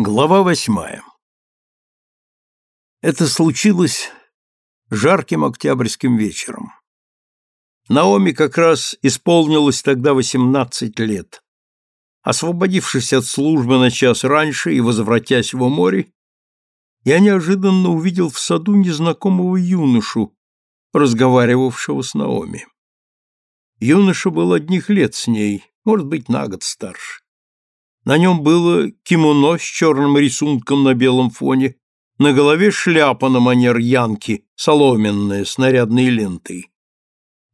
Глава восьмая Это случилось жарким октябрьским вечером. Наоми как раз исполнилось тогда восемнадцать лет. Освободившись от службы на час раньше и возвратясь в море, я неожиданно увидел в саду незнакомого юношу, разговаривавшего с Наоми. Юноша был одних лет с ней, может быть, на год старше. На нем было кимоно с черным рисунком на белом фоне, на голове шляпа на манер янки, соломенная, с нарядной лентой.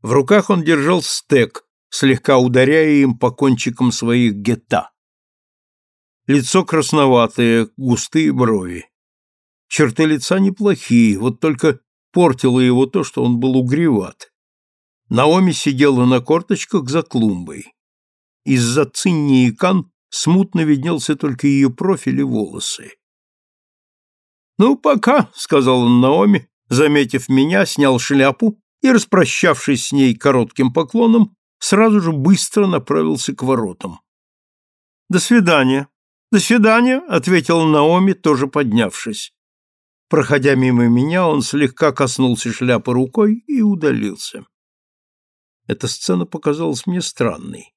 В руках он держал стек, слегка ударяя им по кончикам своих гетта. Лицо красноватое, густые брови. Черты лица неплохие, вот только портило его то, что он был угреват. Наоми сидела на корточках за клумбой. Из-за цинни и кан смутно виднелся только ее профиль и волосы. «Ну, пока», — сказал он Наоми, заметив меня, снял шляпу и, распрощавшись с ней коротким поклоном, сразу же быстро направился к воротам. «До свидания». «До свидания», — ответил Наоми, тоже поднявшись. Проходя мимо меня, он слегка коснулся шляпы рукой и удалился. Эта сцена показалась мне странной.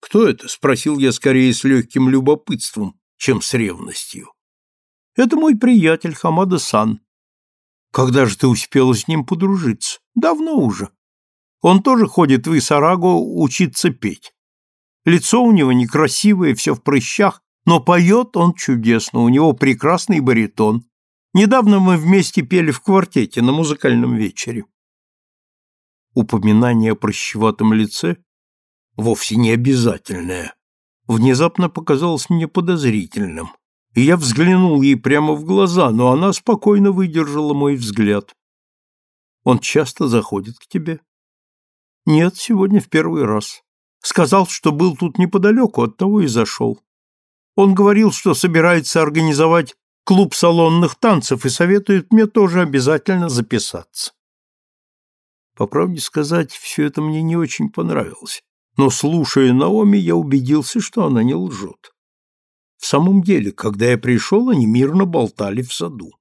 «Кто это?» — спросил я скорее с легким любопытством, чем с ревностью. «Это мой приятель Хамада-сан. Когда же ты успела с ним подружиться? Давно уже. Он тоже ходит в Исарагу учиться петь. Лицо у него некрасивое, все в прыщах, но поет он чудесно, у него прекрасный баритон. Недавно мы вместе пели в квартете на музыкальном вечере. Упоминание о прыщеватом лице вовсе не обязательное, внезапно показалось мне подозрительным, и я взглянул ей прямо в глаза, но она спокойно выдержала мой взгляд. «Он часто заходит к тебе?» «Нет, сегодня в первый раз. Сказал, что был тут неподалеку, оттого и зашел. Он говорил, что собирается организовать клуб салонных танцев и советует мне тоже обязательно записаться. По правде сказать, все это мне не очень понравилось но, слушая Наоми, я убедился, что она не лжет. В самом деле, когда я пришел, они мирно болтали в саду.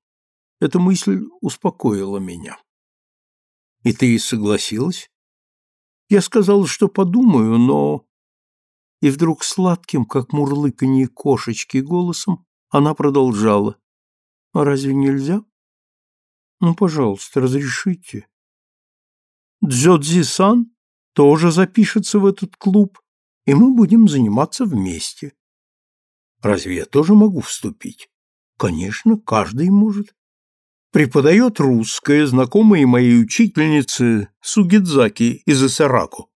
Эта мысль успокоила меня. И ты согласилась? Я сказала, что подумаю, но... И вдруг сладким, как мурлыканье кошечки, голосом она продолжала. А разве нельзя? Ну, пожалуйста, разрешите. Дзёдзи-сан тоже запишется в этот клуб, и мы будем заниматься вместе. Разве я тоже могу вступить? Конечно, каждый может. Преподает русская, знакомая моей учительнице Сугидзаки из Исараку.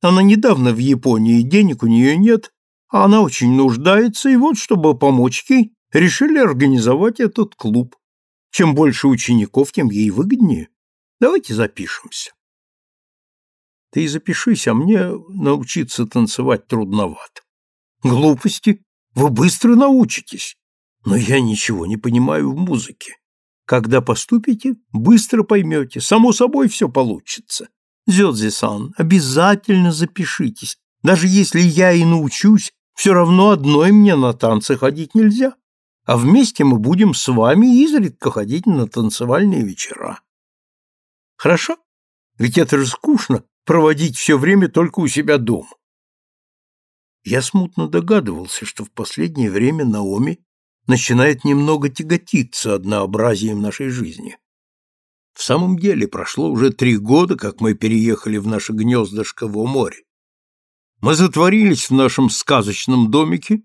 Она недавно в Японии, денег у нее нет, а она очень нуждается, и вот, чтобы помочь ей, решили организовать этот клуб. Чем больше учеников, тем ей выгоднее. Давайте запишемся. Ты и запишись, а мне научиться танцевать трудновато. Глупости. Вы быстро научитесь. Но я ничего не понимаю в музыке. Когда поступите, быстро поймете. Само собой все получится. Зёдзи-сан, обязательно запишитесь. Даже если я и научусь, все равно одной мне на танцы ходить нельзя. А вместе мы будем с вами изредка ходить на танцевальные вечера. Хорошо? Ведь это же скучно проводить все время только у себя дома. Я смутно догадывался, что в последнее время Наоми начинает немного тяготиться однообразием нашей жизни. В самом деле прошло уже три года, как мы переехали в наше гнездышко в море. Мы затворились в нашем сказочном домике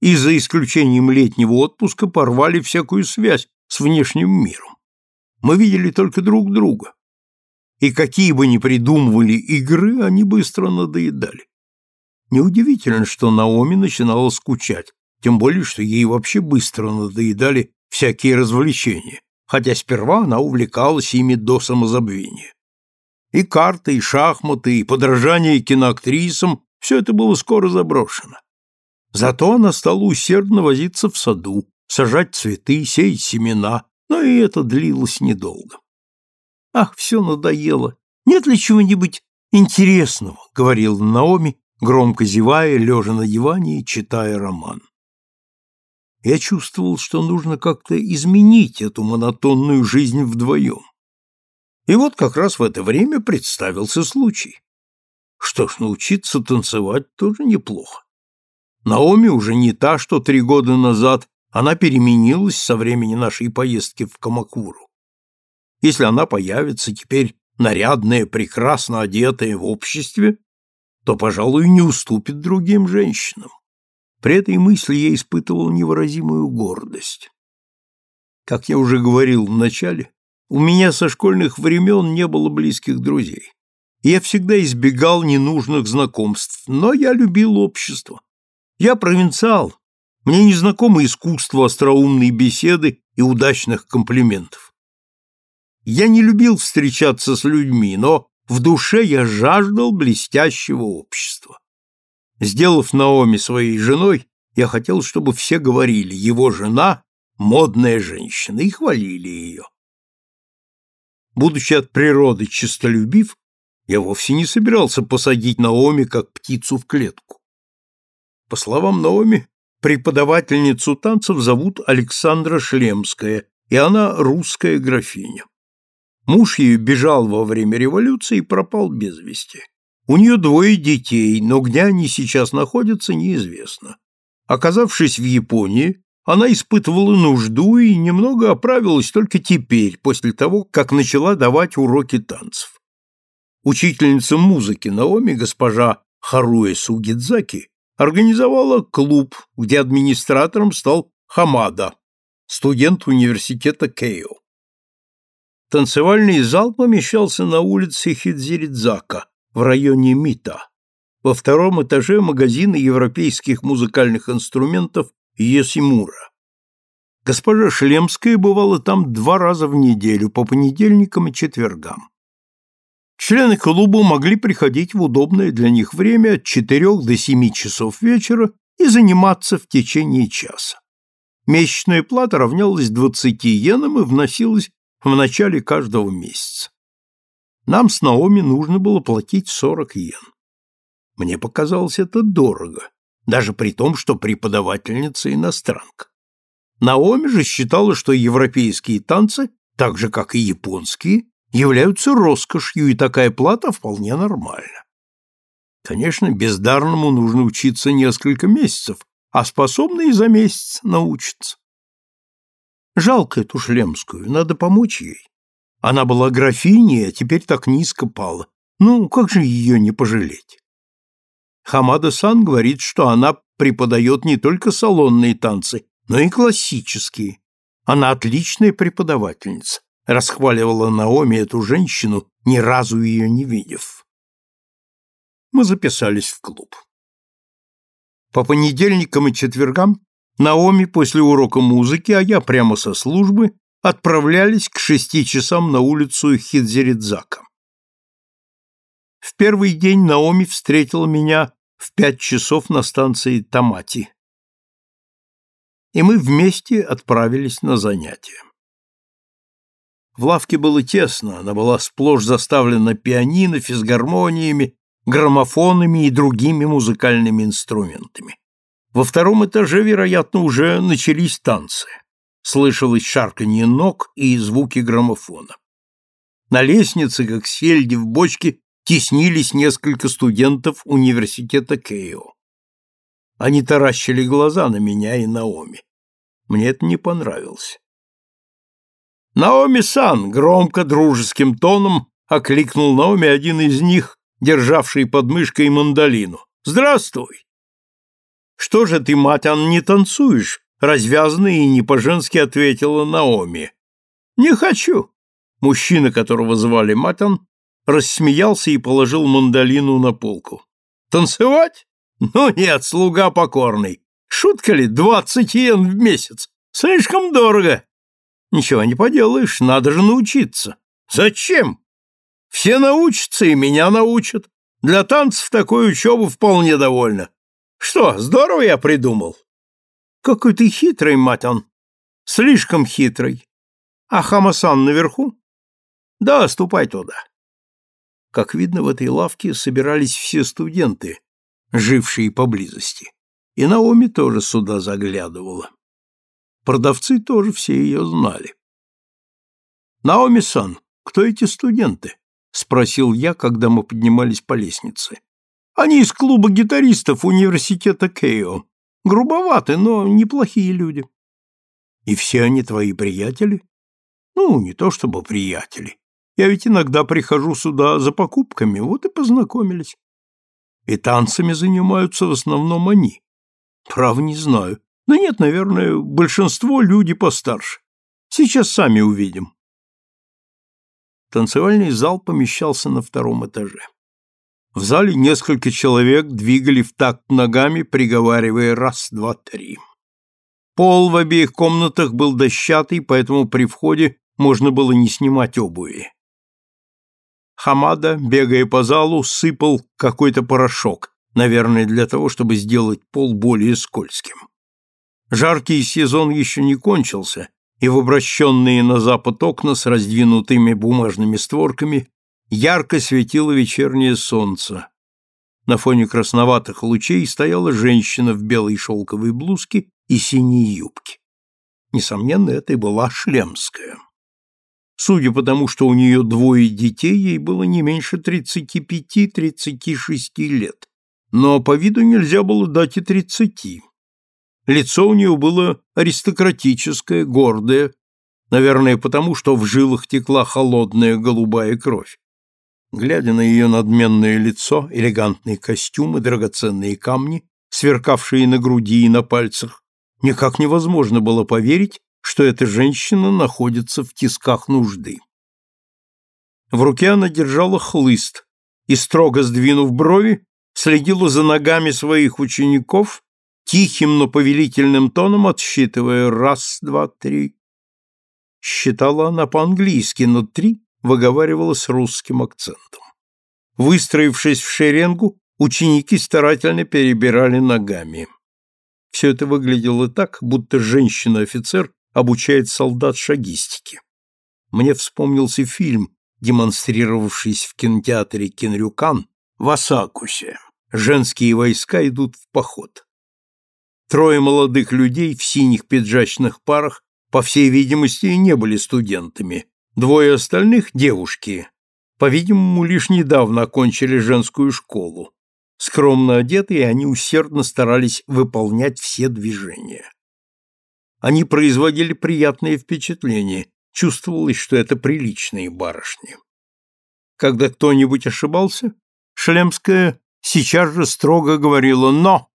и, за исключением летнего отпуска, порвали всякую связь с внешним миром. Мы видели только друг друга, и какие бы ни придумывали игры, они быстро надоедали. Неудивительно, что Наоми начинала скучать, тем более, что ей вообще быстро надоедали всякие развлечения, хотя сперва она увлекалась ими до самозабвения. И карты, и шахматы, и подражание киноактрисам – все это было скоро заброшено. Зато она стала усердно возиться в саду, сажать цветы, сеять семена, но и это длилось недолго. Ах, все надоело. Нет ли чего-нибудь интересного, говорил Наоми, громко зевая, лежа на диване и читая роман. Я чувствовал, что нужно как-то изменить эту монотонную жизнь вдвоем. И вот как раз в это время представился случай. Что ж, научиться танцевать тоже неплохо. Наоми уже не та, что три года назад, она переменилась со времени нашей поездки в Камакуру. Если она появится теперь нарядная, прекрасно одетая в обществе, то, пожалуй, не уступит другим женщинам. При этой мысли я испытывал невыразимую гордость. Как я уже говорил в начале, у меня со школьных времен не было близких друзей. Я всегда избегал ненужных знакомств, но я любил общество. Я провинциал, мне не знакомо искусство остроумной беседы и удачных комплиментов. Я не любил встречаться с людьми, но в душе я жаждал блестящего общества. Сделав Наоми своей женой, я хотел, чтобы все говорили, его жена – модная женщина, и хвалили ее. Будучи от природы честолюбив, я вовсе не собирался посадить Наоми как птицу в клетку. По словам Наоми, преподавательницу танцев зовут Александра Шлемская, и она русская графиня. Муж ее бежал во время революции и пропал без вести. У нее двое детей, но где они сейчас находятся, неизвестно. Оказавшись в Японии, она испытывала нужду и немного оправилась только теперь, после того, как начала давать уроки танцев. Учительница музыки Наоми, госпожа Харуэ Сугидзаки, организовала клуб, где администратором стал Хамада, студент университета Кейо. Танцевальный зал помещался на улице Хидзиридзака в районе Мита. Во втором этаже магазина европейских музыкальных инструментов Йосимура. Госпожа Шлемская бывала там два раза в неделю, по понедельникам и четвергам. Члены клуба могли приходить в удобное для них время от 4 до 7 часов вечера и заниматься в течение часа. Месячная плата равнялась 20 йенам и вносилась в начале каждого месяца. Нам с Наоми нужно было платить 40 йен. Мне показалось это дорого, даже при том, что преподавательница иностранка. Наоми же считала, что европейские танцы, так же как и японские, являются роскошью, и такая плата вполне нормальна. Конечно, бездарному нужно учиться несколько месяцев, а способные за месяц научатся. Жалко эту шлемскую, надо помочь ей. Она была графиней, а теперь так низко пала. Ну, как же ее не пожалеть? Хамада-сан говорит, что она преподает не только салонные танцы, но и классические. Она отличная преподавательница, расхваливала Наоми эту женщину, ни разу ее не видев. Мы записались в клуб. По понедельникам и четвергам Наоми после урока музыки, а я прямо со службы, отправлялись к шести часам на улицу Хидзеридзака. В первый день Наоми встретила меня в пять часов на станции Тамати. И мы вместе отправились на занятия. В лавке было тесно, она была сплошь заставлена пианино, физгармониями, граммофонами и другими музыкальными инструментами. Во втором этаже, вероятно, уже начались танцы. Слышалось шарканье ног и звуки граммофона. На лестнице, как сельди в бочке, теснились несколько студентов университета Кейо. Они таращили глаза на меня и Наоми. Мне это не понравилось. «Наоми-сан!» — громко, дружеским тоном окликнул Наоми один из них, державший под мышкой мандолину. «Здравствуй!» «Что же ты, Матян, не танцуешь?» Развязно и не по-женски ответила Наоми. «Не хочу». Мужчина, которого звали Матян, рассмеялся и положил мандолину на полку. «Танцевать? Ну нет, слуга покорный. Шутка ли, двадцать йен в месяц? Слишком дорого. Ничего не поделаешь, надо же научиться. Зачем? Все научатся и меня научат. Для танцев такой учебы вполне довольно. Что, здорово я придумал? Какой ты хитрый, мать. Слишком хитрый. А Хамасан наверху? Да, ступай туда. Как видно, в этой лавке собирались все студенты, жившие поблизости. И Наоми тоже сюда заглядывала. Продавцы тоже все ее знали. «Наоми-сан, кто эти студенты?» — спросил я, когда мы поднимались по лестнице. «Они из клуба гитаристов университета Кейо. Грубоваты, но неплохие люди». «И все они твои приятели?» «Ну, не то чтобы приятели. Я ведь иногда прихожу сюда за покупками, вот и познакомились. И танцами занимаются в основном они. Прав не знаю. Да нет, наверное, большинство люди постарше. Сейчас сами увидим. Танцевальный зал помещался на втором этаже. В зале несколько человек двигали в такт ногами, приговаривая раз, два, три. Пол в обеих комнатах был дощатый, поэтому при входе можно было не снимать обуви. Хамада, бегая по залу, сыпал какой-то порошок, наверное, для того, чтобы сделать пол более скользким. Жаркий сезон еще не кончился, и в обращенные на запад окна с раздвинутыми бумажными створками ярко светило вечернее солнце. На фоне красноватых лучей стояла женщина в белой шелковой блузке и синей юбке. Несомненно, это и была Шлемская. Судя по тому, что у нее двое детей, ей было не меньше 35-36 лет. Но по виду нельзя было дать и 30. Лицо у нее было аристократическое, гордое, наверное, потому что в жилах текла холодная голубая кровь. Глядя на ее надменное лицо, элегантный костюм и драгоценные камни, сверкавшие на груди и на пальцах, никак невозможно было поверить, что эта женщина находится в тисках нужды. В руке она держала хлыст и, строго сдвинув брови, следила за ногами своих учеников, тихим, но повелительным тоном отсчитывая раз, два, три. Считала она по-английски, но три выговаривала русским акцентом. Выстроившись в шеренгу, ученики старательно перебирали ногами. Все это выглядело так, будто женщина-офицер обучает солдат шагистике. Мне вспомнился фильм, демонстрировавшийся в кинотеатре Кенрюкан в Асакусе. Женские войска идут в поход. Трое молодых людей в синих пиджачных парах, по всей видимости, не были студентами. Двое остальных – девушки. По-видимому, лишь недавно окончили женскую школу. Скромно одетые, они усердно старались выполнять все движения. Они производили приятное впечатление, чувствовалось, что это приличные барышни. Когда кто-нибудь ошибался, Шлемская сейчас же строго говорила «но»,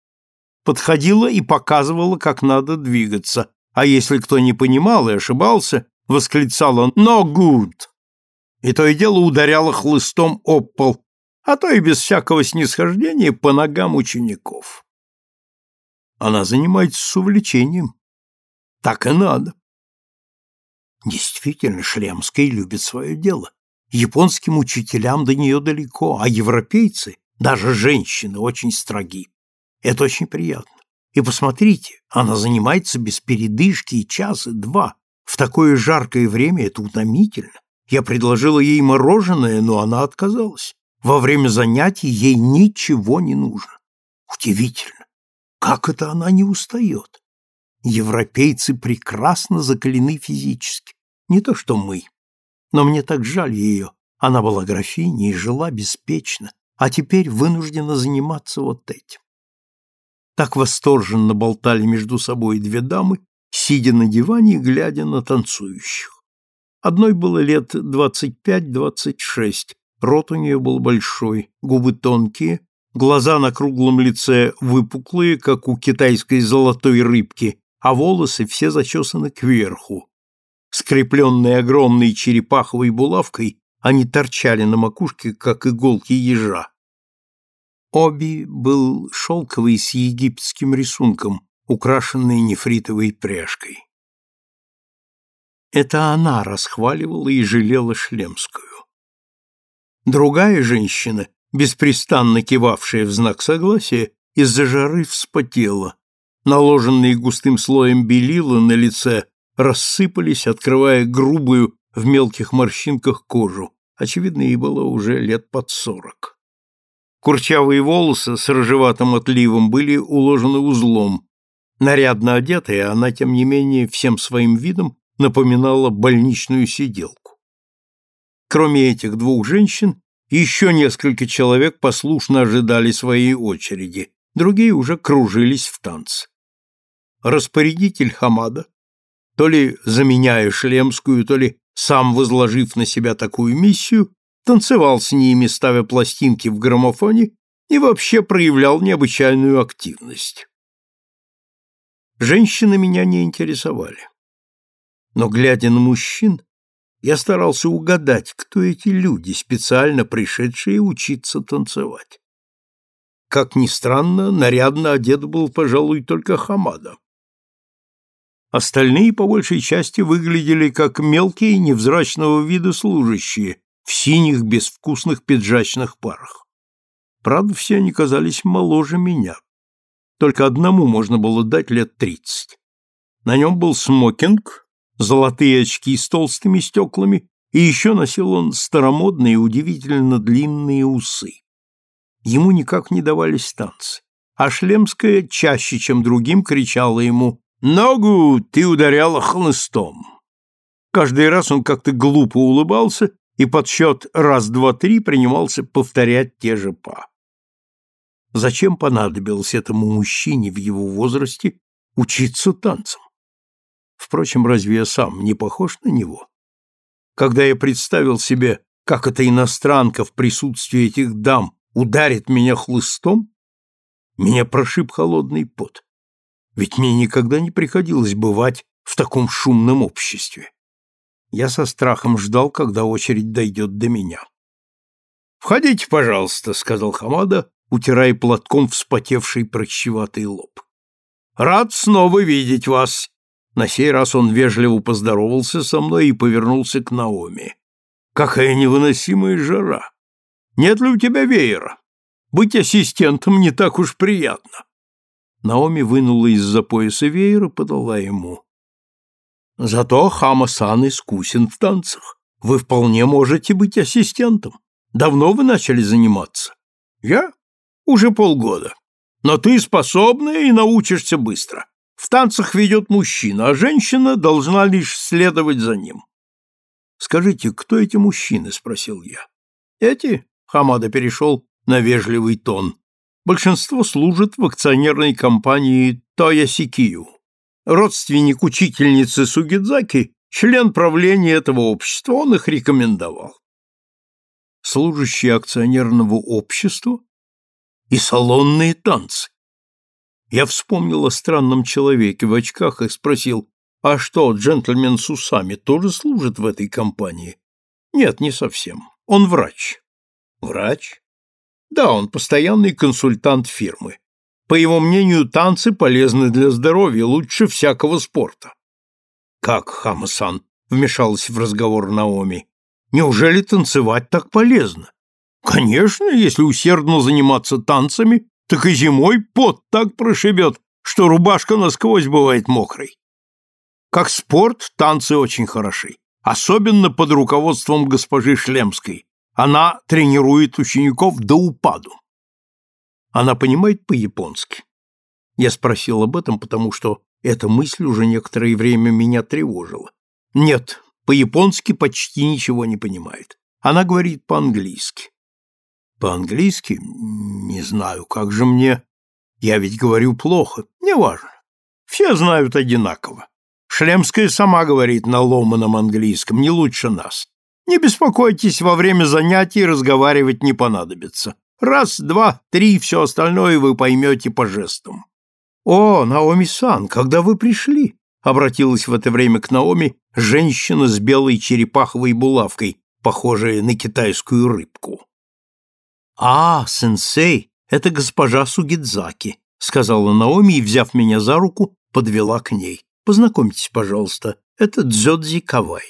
подходила и показывала, как надо двигаться, а если кто не понимал и ошибался, восклицала «no good», и то и дело ударяла хлыстом об пол, а то и без всякого снисхождения по ногам учеников. Она занимается с увлечением, так и надо. Действительно, Шлемская любит свое дело. Японским учителям до нее далеко, а европейцы, даже женщины, очень строги. Это очень приятно. И посмотрите, она занимается без передышки и час, и два. В такое жаркое время это утомительно. Я предложила ей мороженое, но она отказалась. Во время занятий ей ничего не нужно. Удивительно. Как это она не устает? Европейцы прекрасно закалены физически, не то что мы. Но мне так жаль ее. Она была графиней и жила беспечно, а теперь вынуждена заниматься вот этим. Так восторженно болтали между собой две дамы, сидя на диване глядя на танцующих. Одной было лет двадцать пять-двадцать шесть, рот у нее был большой, губы тонкие, глаза на круглом лице выпуклые, как у китайской золотой рыбки, а волосы все зачесаны кверху. Скрепленные огромной черепаховой булавкой, они торчали на макушке, как иголки ежа. Оби был шелковый с египетским рисунком, украшенный нефритовой пряжкой. Это она расхваливала и жалела Шлемскую. Другая женщина, беспрестанно кивавшая в знак согласия, из-за жары вспотела, наложенные густым слоем белила на лице, рассыпались, открывая грубую в мелких морщинках кожу. Очевидно, ей было уже лет под сорок. Курчавые волосы с рыжеватым отливом были уложены узлом. Нарядно одетая, она, тем не менее, всем своим видом напоминала больничную сиделку. Кроме этих двух женщин, еще несколько человек послушно ожидали своей очереди, другие уже кружились в танце. Распорядитель Хамада, то ли заменяя шлемскую, то ли сам возложив на себя такую миссию, танцевал с ними, ставя пластинки в граммофоне и вообще проявлял необычайную активность. Женщины меня не интересовали. Но, глядя на мужчин, я старался угадать, кто эти люди, специально пришедшие учиться танцевать. Как ни странно, нарядно одет был, пожалуй, только Хамада. Остальные, по большей части, выглядели как мелкие, невзрачного вида служащие в синих безвкусных пиджачных парах. Правда, все они казались моложе меня. Только одному можно было дать лет тридцать. На нем был смокинг, золотые очки с толстыми стеклами, и еще носил он старомодные, удивительно длинные усы. Ему никак не давались танцы, а Шлемская чаще, чем другим, кричала ему «Ногу ты ударяла хлыстом!». Каждый раз он как-то глупо улыбался и под счет раз-два-три принимался повторять те же па. Зачем понадобилось этому мужчине в его возрасте учиться танцам? Впрочем, разве я сам не похож на него? Когда я представил себе, как эта иностранка в присутствии этих дам ударит меня хлыстом, меня прошиб холодный пот. Ведь мне никогда не приходилось бывать в таком шумном обществе. Я со страхом ждал, когда очередь дойдет до меня. «Входите, пожалуйста», — сказал Хамада, утирая платком вспотевший прыщеватый лоб. «Рад снова видеть вас на сей раз он вежливо поздоровался со мной и повернулся к Наоми. «Какая невыносимая жара! Нет ли у тебя веера? Быть ассистентом не так уж приятно!» Наоми вынула из-за пояса веера, подала ему. «Зато Хама-сан искусен в танцах. Вы вполне можете быть ассистентом. Давно вы начали заниматься?» «Я? Уже полгода. Но ты способная и научишься быстро. В танцах ведет мужчина, а женщина должна лишь следовать за ним. «Скажите, кто эти мужчины?» — спросил я. «Эти?» — Хамада перешел на вежливый тон. «Большинство служит в акционерной компании Тоясикию. Родственник учительницы Сугидзаки, член правления этого общества, он их рекомендовал. Служащие акционерного общества и салонные танцы. Я вспомнил о странном человеке в очках и спросил, а что, джентльмен с усами тоже служит в этой компании? Нет, не совсем. Он врач. Врач? Да, он постоянный консультант фирмы. По его мнению, танцы полезны для здоровья, лучше всякого спорта. Как, Хамасан? Вмешалась в разговор Наоми. Неужели танцевать так полезно? Конечно, если усердно заниматься танцами, так и зимой пот так прошибет, что рубашка насквозь бывает мокрой. Как спорт, танцы очень хороши, особенно под руководством госпожи Шлемской. Она тренирует учеников до упаду. Она понимает по-японски. Я спросил об этом, потому что эта мысль уже некоторое время меня тревожила. Нет, по-японски почти ничего не понимает. Она говорит по-английски. По-английски? Не знаю, как же мне... Я ведь говорю плохо. Неважно. Все знают одинаково. Шлемская сама говорит на ломаном английском, не лучше нас. Не беспокойтесь, во время занятий разговаривать не понадобится. Раз, два, три, все остальное вы поймете по жестам. «О, Наоми-сан, когда вы пришли?» — обратилась в это время к Наоми женщина с белой черепаховой булавкой, похожая на китайскую рыбку. «А, сенсей, это госпожа Сугидзаки», — сказала Наоми и, взяв меня за руку, подвела к ней. «Познакомьтесь, пожалуйста, это Дзёдзи Кавай».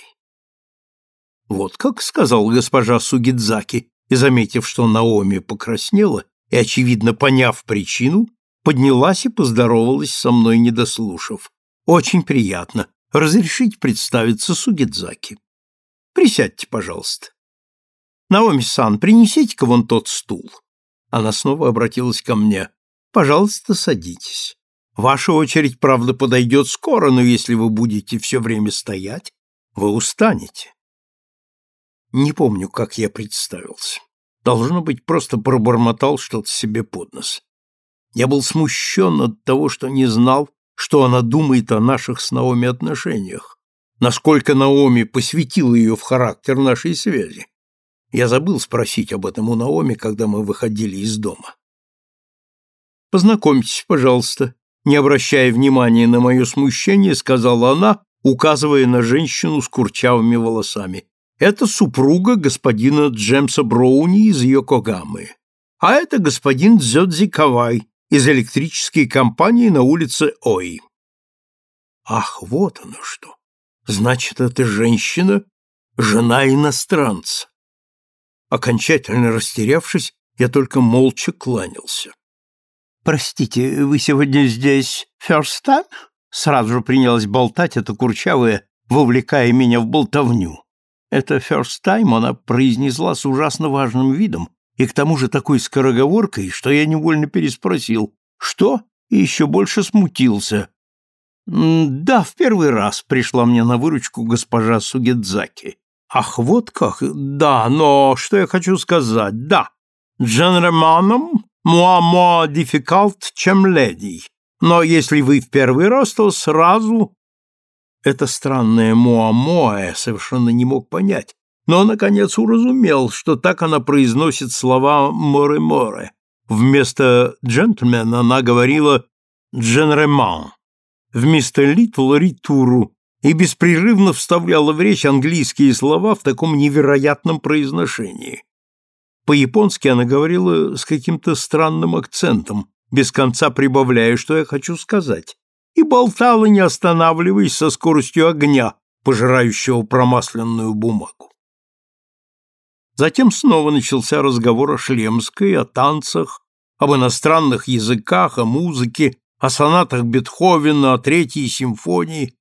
«Вот как», — сказала госпожа Сугидзаки, и, заметив, что Наоми покраснела и, очевидно, поняв причину, поднялась и поздоровалась со мной, не дослушав. «Очень приятно. Разрешите представиться Сугидзаки. Присядьте, пожалуйста». Наоми-сан, принесите-ка вон тот стул. Она снова обратилась ко мне. Пожалуйста, садитесь. Ваша очередь, правда, подойдет скоро, но если вы будете все время стоять, вы устанете. Не помню, как я представился. Должно быть, просто пробормотал что-то себе под нос. Я был смущен от того, что не знал, что она думает о наших с Наоми отношениях, насколько Наоми посвятила ее в характер нашей связи. Я забыл спросить об этом у Наоми, когда мы выходили из дома. «Познакомьтесь, пожалуйста», не обращая внимания на мое смущение, сказала она, указывая на женщину с курчавыми волосами. Это супруга господина Джемса Броуни из Йокогамы. А это господин Дзёдзи Кавай из электрической компании на улице Ой. Ах, вот оно что! Значит, эта женщина — жена иностранца. Окончательно растерявшись, я только молча кланялся. «Простите, вы сегодня здесь first time?» Сразу же принялась болтать эта курчавая, вовлекая меня в болтовню. Это first time она произнесла с ужасно важным видом и к тому же такой скороговоркой, что я невольно переспросил «Что?» и еще больше смутился. «Да, в первый раз пришла мне на выручку госпожа Сугедзаки». «Ах, вот как? Да, но что я хочу сказать? Да, джентльменам «more more difficult, чем леди». Но если вы в первый раз, то сразу...» Это странное «муа-муа» совершенно не мог понять, но, наконец, уразумел, что так она произносит слова «море-море». Вместо «джентльмен» она говорила «дженреман», вместо «литл» — «ритуру», и беспрерывно вставляла в речь английские слова в таком невероятном произношении. По-японски она говорила с каким-то странным акцентом, без конца прибавляя, что я хочу сказать, и болтала, не останавливаясь, со скоростью огня, пожирающего промасленную бумагу. Затем снова начался разговор о Шлемской, о танцах, об иностранных языках, о музыке, о сонатах Бетховена, о Третьей симфонии,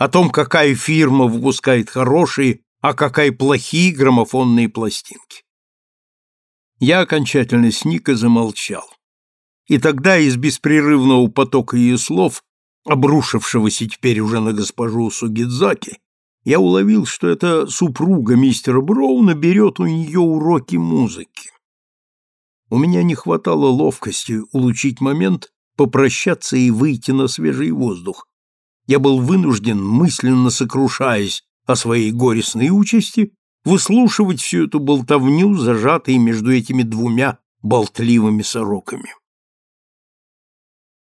о том, какая фирма выпускает хорошие, а какая плохие граммофонные пластинки. Я окончательно сник и замолчал. И тогда из беспрерывного потока ее слов, обрушившегося теперь уже на госпожу Сугидзаки, я уловил, что эта супруга мистера Броуна берет у нее уроки музыки. У меня не хватало ловкости улучить момент, попрощаться и выйти на свежий воздух. Я был вынужден, мысленно сокрушаясь о своей горестной участи, выслушивать всю эту болтовню, зажатой между этими двумя болтливыми сороками.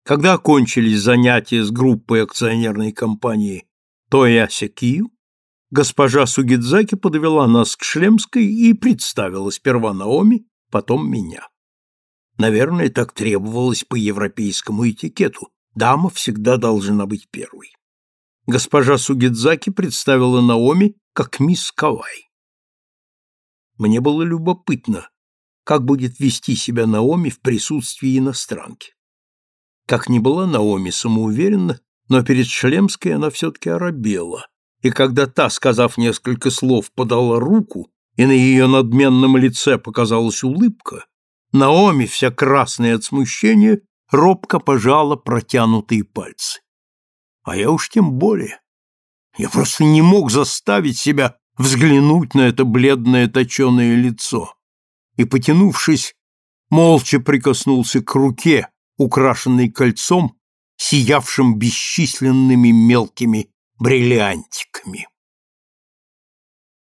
Когда окончились занятия с группой акционерной компании Тояся Кию, госпожа Сугидзаки подвела нас к Шлемской и представила сперва Наоми, потом меня. Наверное, так требовалось по европейскому этикету. Дама всегда должна быть первой. Госпожа Сугидзаки представила Наоми как мисс Кавай. Мне было любопытно, как будет вести себя Наоми в присутствии иностранки. Как ни была Наоми самоуверенна, но перед Шлемской она все-таки оробела, и когда та, сказав несколько слов, подала руку, и на ее надменном лице показалась улыбка, Наоми, вся красная от смущения, робко пожала протянутые пальцы. А я уж тем более. Я просто не мог заставить себя взглянуть на это бледное точеное лицо и, потянувшись, молча прикоснулся к руке, украшенной кольцом, сиявшим бесчисленными мелкими бриллиантиками.